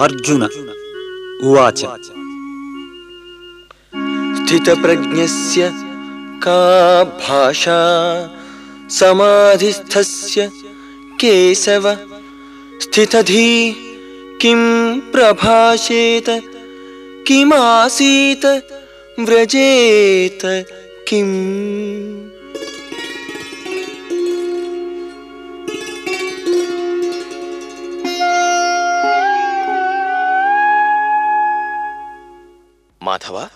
अर्जुन उवाच स्थितप्रज्ञस्य का भाषा समाधिस्थस्य केशव स्थितधी किं प्रभाषेत किमासीत व्रजेत किम् మాధవ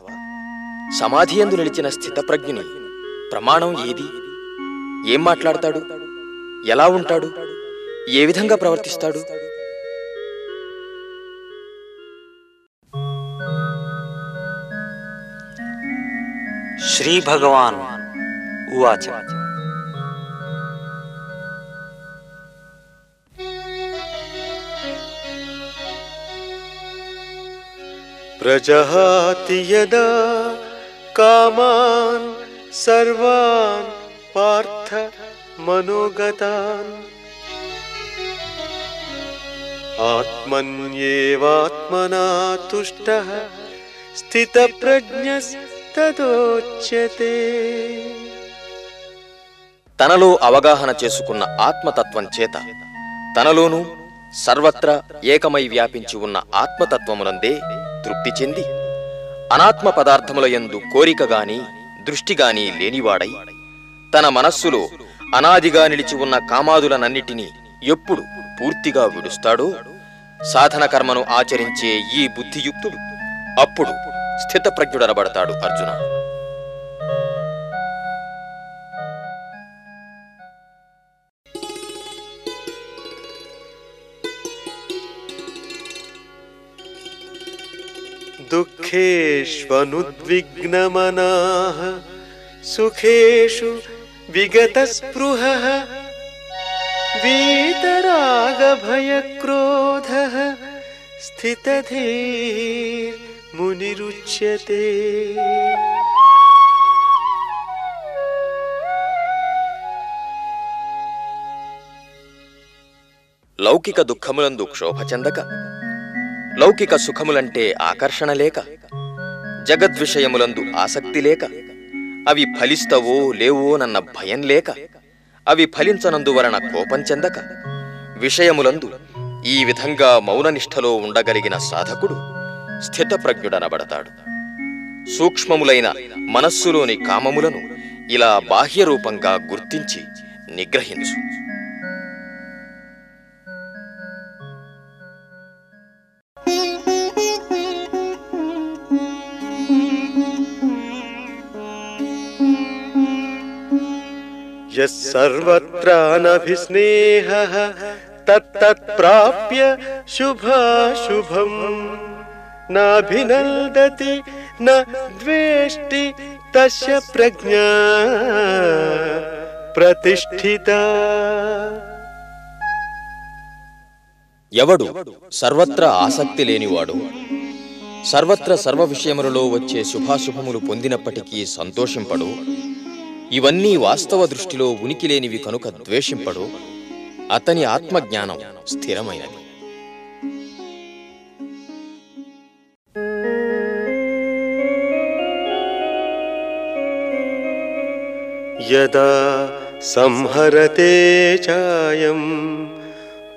సమాధియందు నిలిచిన స్థితప్రజ్ఞుని ప్రమాణం ఏది? ఏం మాట్లాడతాడు? ఎలా ఉంటాడు? ఏ విధంగా ప్రవర్తిస్తాడు? శ్రీ భగవాన్ ఉవాచ. प्रजहाति यदा कामान् सर्वान् पार्थ मनोगतान् आत्मन्येवात्मना तुष्टः स्थितप्रज्ञस्तदोच्यते తనలో అవగాహన చేసుకున్న ఆత్మతత్వం చేత తనలోనూ సర్వత్రా ఏకమై వ్యాపించి ఉన్న ఆత్మతత్వమునందే తృప్తి చెంది అనాత్మ పదార్థముల యందు కోరిక గాని దృష్టి గాని లేనివాడై తన మనస్సులో అనాదిగా నిలిచి ఉన్న కామాదులనన్నిటినీ ఎప్పుడు పూర్తిగా విడుస్తాడో సాధన కర్మను ఆచరించే ఈ బుద్ధియుక్తుడు అప్పుడు స్థితప్రజ్ఞుడనబడతాడు అర్జున. दुःखेष्वनुद्विग्नमनाः सुखेषु विगतस्पृहः वीतरागभयक्रोधः स्थितधीर्मुनिरुच्यते లౌకిక దుఃఖములందు క్షోభ చెందక లౌకిక సుఖములంటే ఆకర్షణ లేక జగద్విషయములందు ఆసక్తి లేక అవి ఫలిస్తవో లేవోనన్న భయం లేక అవి ఫలించనందువలన కోపం చెందక విషయములందు ఈ విధంగా మౌననిష్టలో ఉండగలిగిన సాధకుడు స్థితప్రజ్ఞుడనబడతాడు. సూక్ష్మములైన మనస్సులోని కామములను ఇలా బాహ్యరూపంగా గుర్తించి నిగ్రహించు. यः सर्वत्रानभिस्नेहः तत्तत्प्राप्य शुभाशुभम् नाभिनन्दति न द्वेष्टि तस्य प्रज्ञा प्रतिष्ठिता ఎవడు సర్వత్రా ఆసక్తి లేనివాడు సర్వత్ర సర్వ విషయములలో వచ్చే శుభాశుభములు పొందినప్పటికీ సంతోషింపడు ఇవన్నీ వాస్తవ దృష్టిలో ఉనికి లేనివి కనుక ద్వేషింపడు. అతని ఆత్మజ్ఞానం స్థిరమైనది. సంహరతే చాయం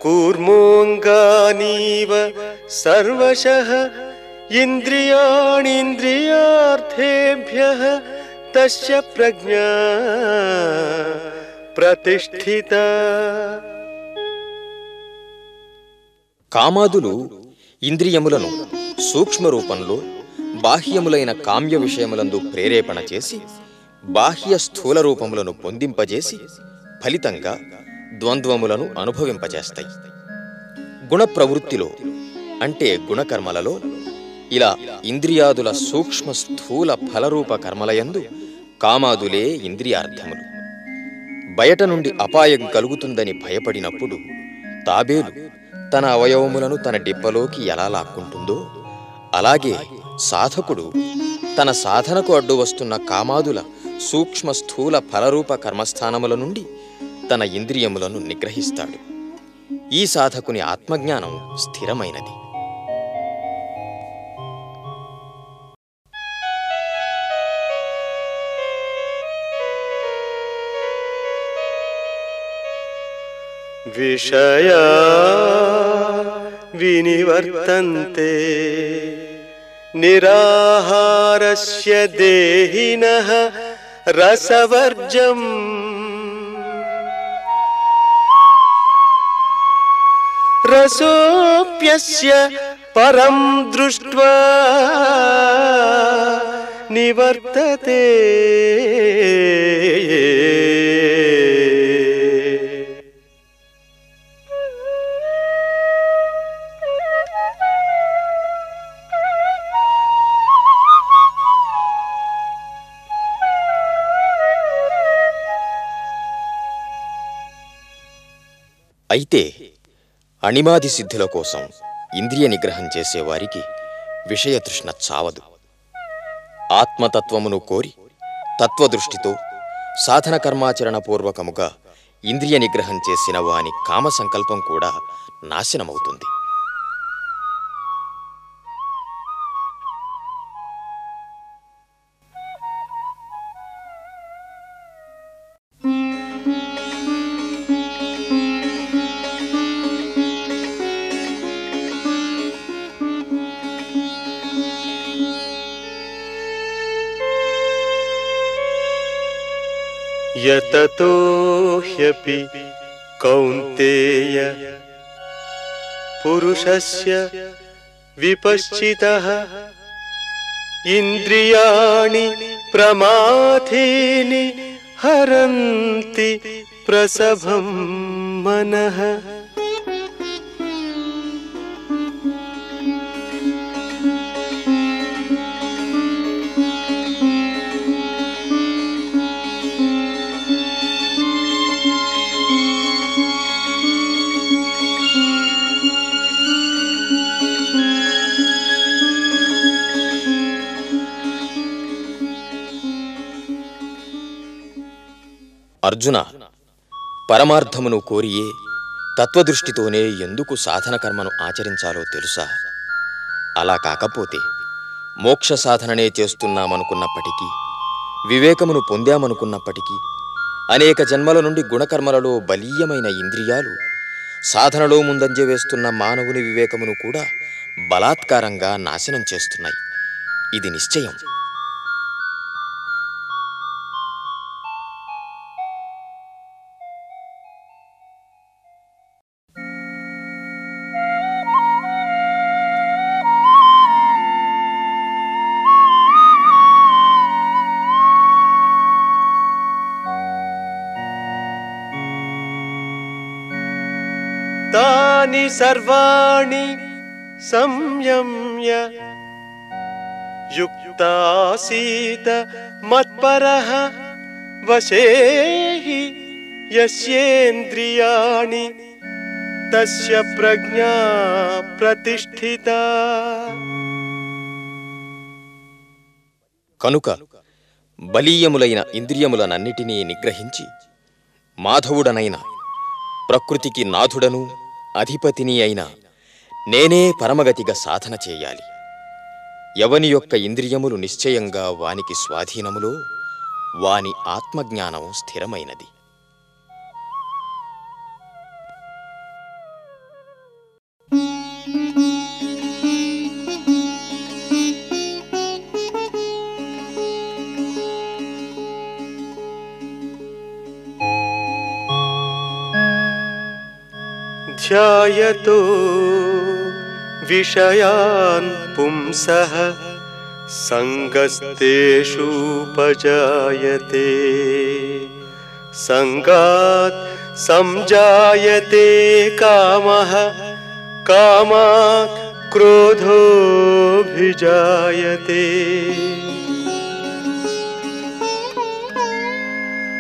కూర్మోంగానీవ సర్వశ ఇంద్రియాణీంద్రియార్థేభ్య तस्य प्रज्ञा प्रतिष्ठिता కామాదులు ఇంద్రియములను సూక్ష్మ రూపంలో బాహ్యములైన కామ్య విషయములందు ప్రేరేపణ చేసి బాహ్య స్థూల రూపములను పొందింపజేసి ఫలితంగా ద్వంద్వములను అనుభవింపజేస్తాయి గుణ ప్రవృత్తిలో అంటే గుణకర్మలలో ఇలా ఇంద్రియాదుల సూక్ష్మ స్థూల ఫలరూప కర్మలయందు కామాదులే ఇంద్రియార్థములు. బయట నుండి అపాయం కలుగుతుందని భయపడినప్పుడు తాబేలు తన అవయవములను తన డిప్పలోకి ఎలా లాక్కుంటుందో అలాగే సాధకుడు తన సాధనకు అడ్డు వస్తున్న కామాదుల సూక్ష్మ స్థూల ఫలరూప కర్మస్థానముల నుండి తన ఇంద్రియములను నిగ్రహిస్తాడు. ఈ సాధకుని ఆత్మజ్ఞానం స్థిరమైనది. विषया विनिवर्तन्ते। निराहारस्य देहिनः रसवर्जम्। रसोऽप्यस्य परं दृष्ट्वा निवर्तते అయితే అణిమాది సిద్ధుల కోసం ఇంద్రియ నిగ్రహం చేసేవారికి విషయతృష్ణ చావదు. ఆత్మతత్వమును కోరి తత్వదృష్టితో సాధన కర్మాచరణ పూర్వకముగా ఇంద్రియ నిగ్రహం చేసిన వాని కామ సంకల్పం కూడా నాశనమవుతుంది. यततो ह्यपि कौन्तेय। पुरुषस्य विपश्चितः इन्द्रियाणि प्रमाथीनि हरन्ति प्रसभं मनः అర్జున పరమార్థమును కోరియే తత్వదృష్టితోనే ఎందుకు సాధన కర్మను ఆచరించాలో తెలుసా? అలా కాకపోతే మోక్ష సాధననే చేస్తున్నామనుకున్నప్పటికీ వివేకమును పొందామనుకున్నప్పటికీ అనేక జన్మల నుండి గుణకర్మలలో బలీయమైన ఇంద్రియాలు సాధనలో ముందంజ వేస్తున్న మానవుని వివేకమును కూడా బలాత్కారంగా నాశనం చేస్తున్నాయి. ఇది నిశ్చయం. तानि सर्वाणि संयम्य युक्तासीत मत्परः वशे हि यस्येन्द्रियाणि तस्य प्रज्ञा प्रतिष्ठिता కనుక బలీయములైన ఇంద్రియములనన్నిటినీ నిగ్రహించి మాధవుడనైన ప్రకృతికి నాథుడను అధిపతిని అయిన నేనే పరమగతిగా సాధన చేయాలి. ఎవని యొక్క ఇంద్రియములు నిశ్చయంగా వానికి స్వాధీనములో వాని ఆత్మజ్ఞానం స్థిరమైనది. ध्यायतो विषयान् पुंसः सङ्गस्तेषूपजायते सङ्गात् संजायते कामः कामात् क्रोधोऽभिजायते।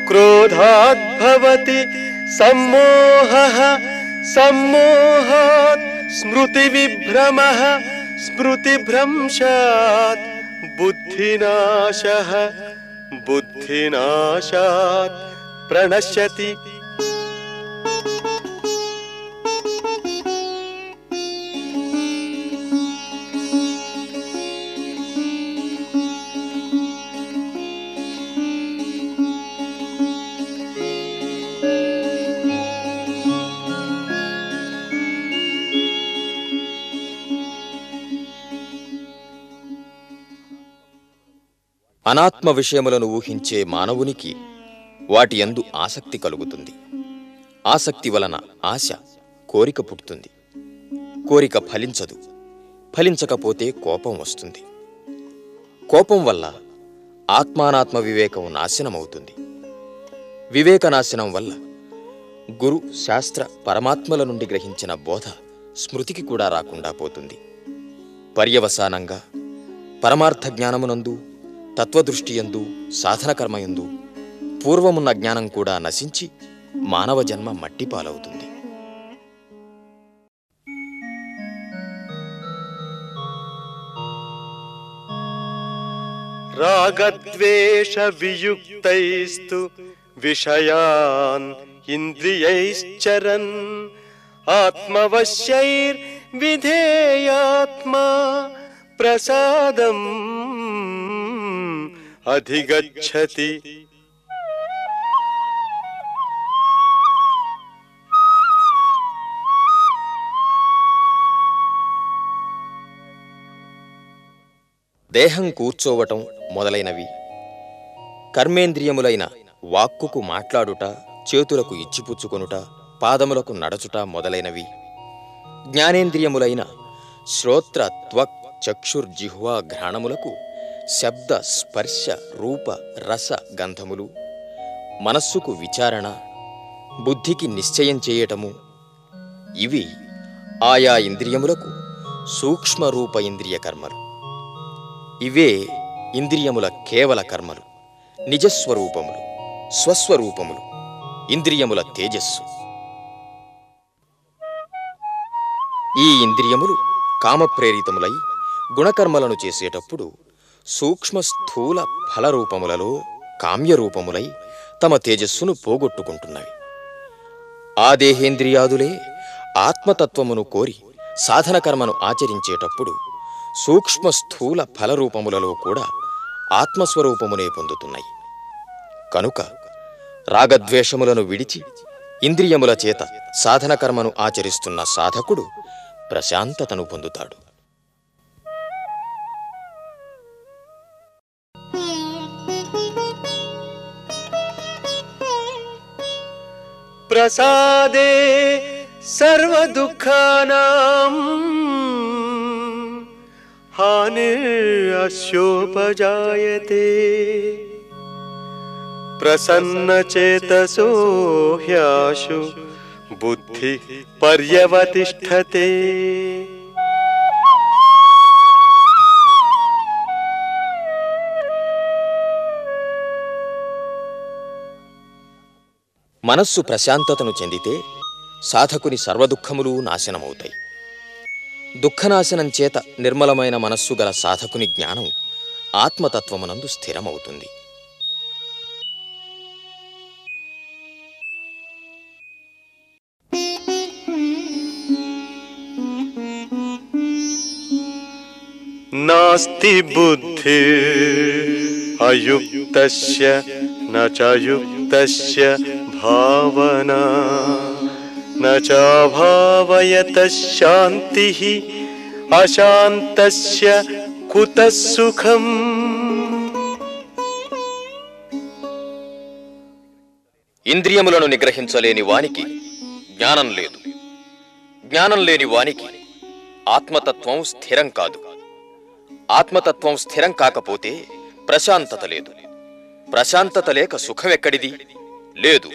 क्रोधात् भवति सम्मोहः सम्मोहात् स्मृतिविभ्रमः स्मृतिभ्रंशात् बुद्धिनाशः बुद्धिनाशात् प्रणश्यति అనాత్మ విషయములను ఊహించే మానవునికి వాటి యందు ఆసక్తి కలుగుతుంది. ఆసక్తి వలన ఆశ కోరిక పుట్టుతుంది కోరిక ఫలించదు. ఫలించకపోతే కోపం వస్తుంది. కోపం వల్ల ఆత్మానాత్మ వివేకం నాశనమవుతుంది. వివేకనాశనం వల్ల గురు శాస్త్ర పరమాత్మల నుండి గ్రహించిన బోధ స్మృతికి కూడా రాకుండా పోతుంది. పర్యవసానంగా పరమార్థ జ్ఞానమునందు తత్వదృష్టియందు సాధనకర్మయందు పూర్వమున్న జ్ఞానం కూడా నశించి మానవ జన్మ మట్టిపాలవుతుంది. రాగద్వేష వియుక్తైస్తు విషయాన్ ఇంద్రియైశ్చరన్ ఆత్మవశ్యైర్ విధేయాత్మా ప్రసాదం అధిగచ్చతి దేహం కూర్చోవటం మొదలైనవి. కర్మేంద్రియములైన వాక్కుకు మాట్లాడుట చేతులకు ఇచ్చిపుచ్చుకొనుట పాదములకు నడచుట మొదలైనవి. జ్ఞానేంద్రియములైన శ్రోత్ర త్వక్ చక్షుర్జిహ్వా ఘ్రాణములకు శబ్ద స్పర్శ రూప రస గంధములు. మనస్సుకు విచారణ బుద్ధికి నిశ్చయం చేయటము. ఇవి ఆయా ఇంద్రియములకు సూక్ష్మ రూప ఇంద్రియ కర్మలు. ఇవే ఇంద్రియముల కేవల కర్మలు. నిజస్వరూపములు స్వస్వరూపములు ఇంద్రియముల తేజస్సు. ఈ ఇంద్రియములు కామప్రేరితములై గుణకర్మలను చేసేటప్పుడు సూక్ష్మ స్థూల ఫలరూపములలో కామ్యరూపములై తమ తేజస్సును పోగొట్టుకుంటున్నవి. ఆ దేహేంద్రియాదులే ఆత్మతత్వమును కోరి సాధనకర్మను ఆచరించేటప్పుడు సూక్ష్మ స్థూల ఫలరూపములలో కూడా ఆత్మస్వరూపమునే పొందుతున్నాయి. కనుక రాగద్వేషములను విడిచి ఇంద్రియముల చేత సాధనకర్మను ఆచరిస్తున్న సాధకుడు ప్రశాంతతను పొందుతాడు. प्रसादे सर्वदुःखानाम् प्रसन्न चेतसो ह्याशु बुद्धि पर्यवतिष्ठते మనస్సు ప్రశాంతతను చెందితే సాధకుని సర్వదుఃఖములు నాశనమవుతాయి. దుఃఖనాశనం చేత నిర్మలమైన మనస్సు గల సాధకుని జ్ఞానం ఆత్మతత్వమునందు స్థిరమవుతుంది. నాస్తి బుద్ధి అయుక్త న చ భావనా న చాభావయత శాంతి అశాంతస్య కుత సుఖం ఇంద్రియములను నిగ్రహించలేని వానికి జ్ఞానం లేదు. జ్ఞానం లేని వానికి ఆత్మతత్వం స్థిరం కాదు. ఆత్మతత్వం స్థిరం కాకపోతే ప్రశాంతత లేదు. ప్రశాంతత లేక సుఖమెక్కడిది లేదు.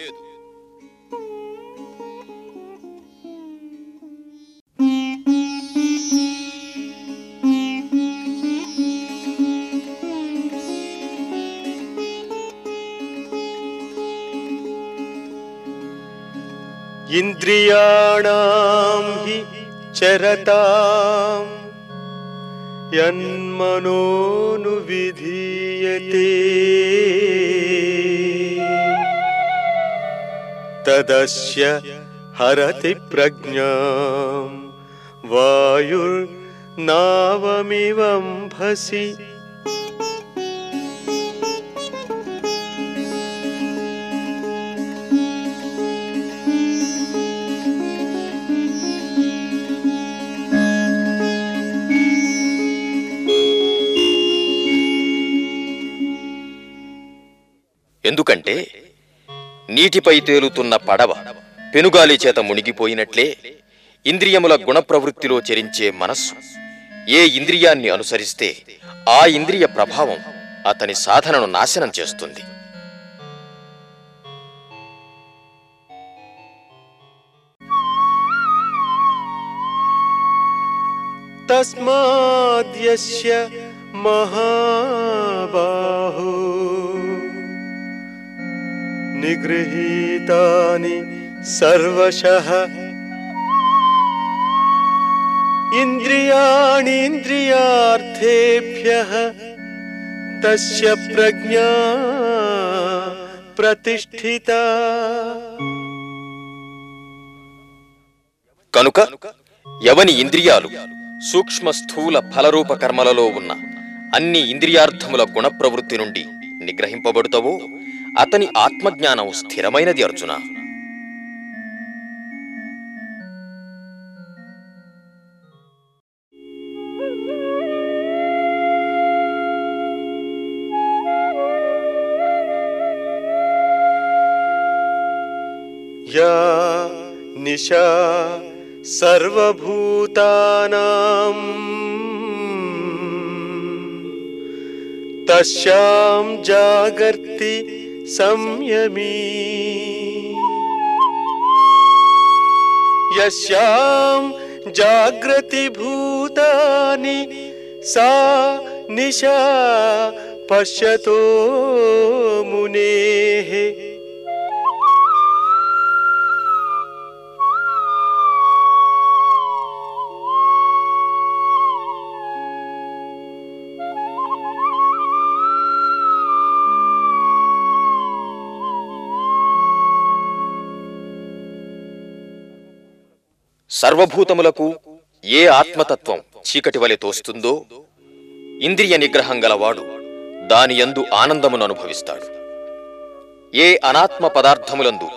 ఇంద్రియాణం హి చరతాం యన్మనోను విధీయతే తదస్య హరతి ప్రజ్ఞాం వాయుర్నావమివం భసి ఎందుకంటే నీటిపై తేలుతున్న పడవ పెనుగాలి చేత మునిగిపోయినట్లే ఇంద్రియముల గుణప్రవృత్తిలో చెరించే మనస్సు. ఏ ఇంద్రియాన్ని అనుసరిస్తే ఆ ఇంద్రియ ప్రభావం అతని సాధనను నాశనం చేస్తుంది. తస్మాద్యస్య మహాబాహో. నిగృహీతాని సర్వశః ఇంద్రియాణీంద్రియార్థేభ్యః తస్య ప్రజ్ఞా ప్రతిష్ఠిత కనుక ఎవని ఇంద్రియాలు సూక్ష్మ స్థూల ఫలరూప కర్మలలో ఉన్న అన్ని ఇంద్రియార్థముల గుణప్రవృత్తి నుండి నిగ్రహింపబడుతావో? అతని ఆత్మజ్ఞానం స్థిరమైనది అర్జున యా నిశా సర్వభూతానాం తస్యాం జాగర్తి संयमी। यस्यां जाग्रतिभूतानि सा निशा पश्यतो मुनेः। సర్వభూతములకు ఏ ఆత్మతత్వం చీకటి వలె తోస్తుందో ఇంద్రియ నిగ్రహం గలవాడు దాని యందు ఆనందమును అనుభవిస్తాడు. ఏ అనాత్మ పదార్థములందు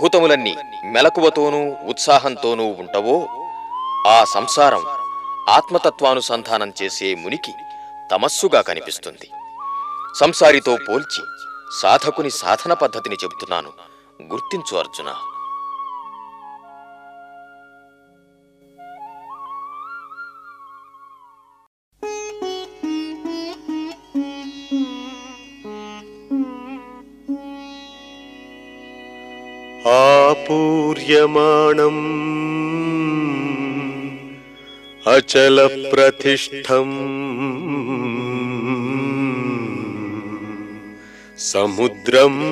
భూతములన్నీ మెలకువతోనూ ఉత్సాహంతోనూ ఉంటవో ఆ సంసారం ఆత్మతత్వానుసంధానం చేసే మునికి తమస్సుగా కనిపిస్తుంది. సంసారితో పోల్చి సాధకుని సాధన పద్ధతిని చెబుతున్నాను. గుర్తించు అర్జునా. आपूर्यमाणम् अचलप्रतिष्ठम् समुद्रम्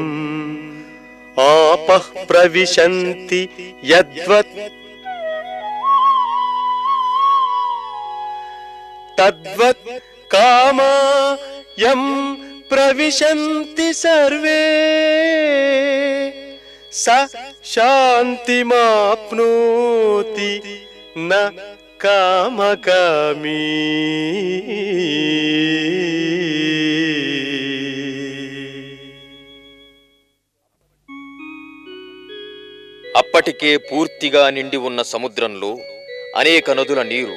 आपः प्रविशन्ति यद्वत् तद्वत् कामा यम् प्रविशन्ति सर्वे। సర్వే స శాంతిమాప్నోతి న అప్పటికే పూర్తిగా నిండి ఉన్న సముద్రంలో అనేక నదుల నీరు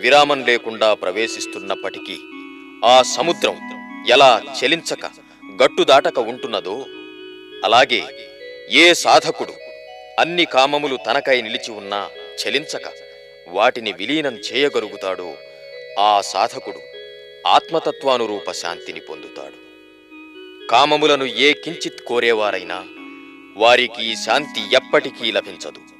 విరామం లేకుండా ప్రవేశిస్తున్నప్పటికీ ఆ సముద్రం ఎలా చలించక గట్టు దాటక ఉంటున్నదో అలాగే ఏ సాధకుడు అన్ని కామములు తనకై నిలిచి ఉన్నా చలించక వాటిని విలీనం చేయగలుగుతాడో ఆ సాధకుడు ఆత్మతత్వానురూప శాంతిని పొందుతాడు. కామములను ఏ కించిత్ కోరేవారైనా వారికి ఈ శాంతి ఎప్పటికీ లభించదు.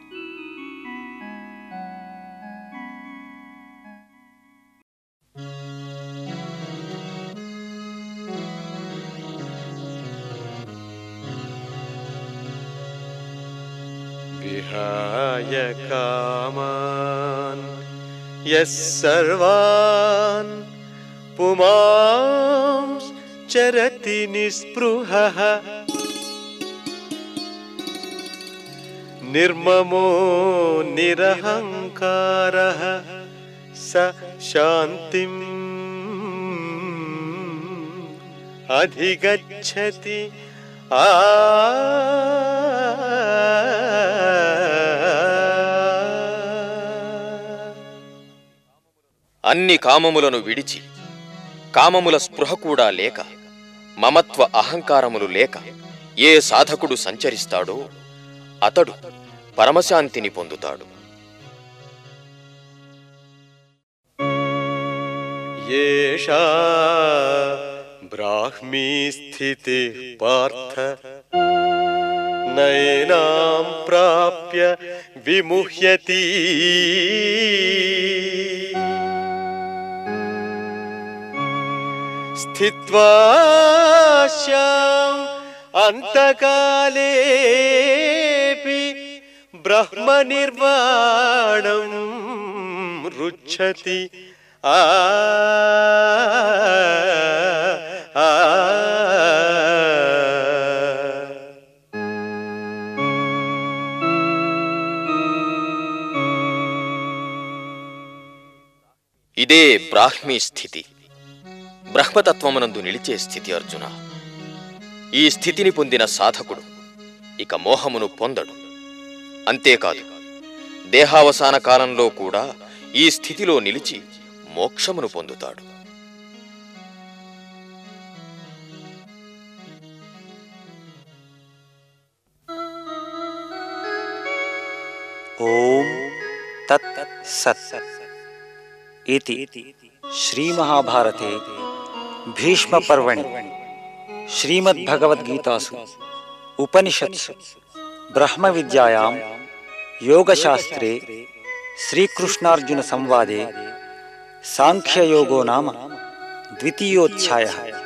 विहाय कामान् पुमांस चरति निर्ममो निरहंकार स शांति अधिगच्छति। आ అన్ని కామములను విడిచి కామముల స్పృహ కూడా లేక మమత్వ అహంకారములు లేక ఏ సాధకుడు సంచరిస్తాడో అతడు పరమశాంతిని పొందుతాడు. ఏషా బ్రాహ్మీ స్థితి పార్థ నయనాం ప్రాప్య విముహ్యతి. स्थित्वा स्याम् अन्तकालेऽपि ब्रह्मनिर्वाणं रुच्छति आ आ ఇదే బ్రాహ్మీ స్థితి బ్రహ్మతత్వమునందు నిలిచే స్థితి అర్జున. ఈ స్థితిని పొందిన సాధకుడు ఇక మోహమును పొందడు. అంతేకాదు దేహావసాన కాలంలో కూడా ఈ స్థితిలో నిలిచి మోక్షమును పొందుతాడు. ఓం తత్ సత్. भीष्म पर्वण श्रीमद् भगवत गीतासु उपनिषत्सु। ब्रह्म विद्यायां योगशास्त्रे श्रीकृष्णार्जुन संवादे सांख्य योगो नाम द्वितीयोऽध्यायः।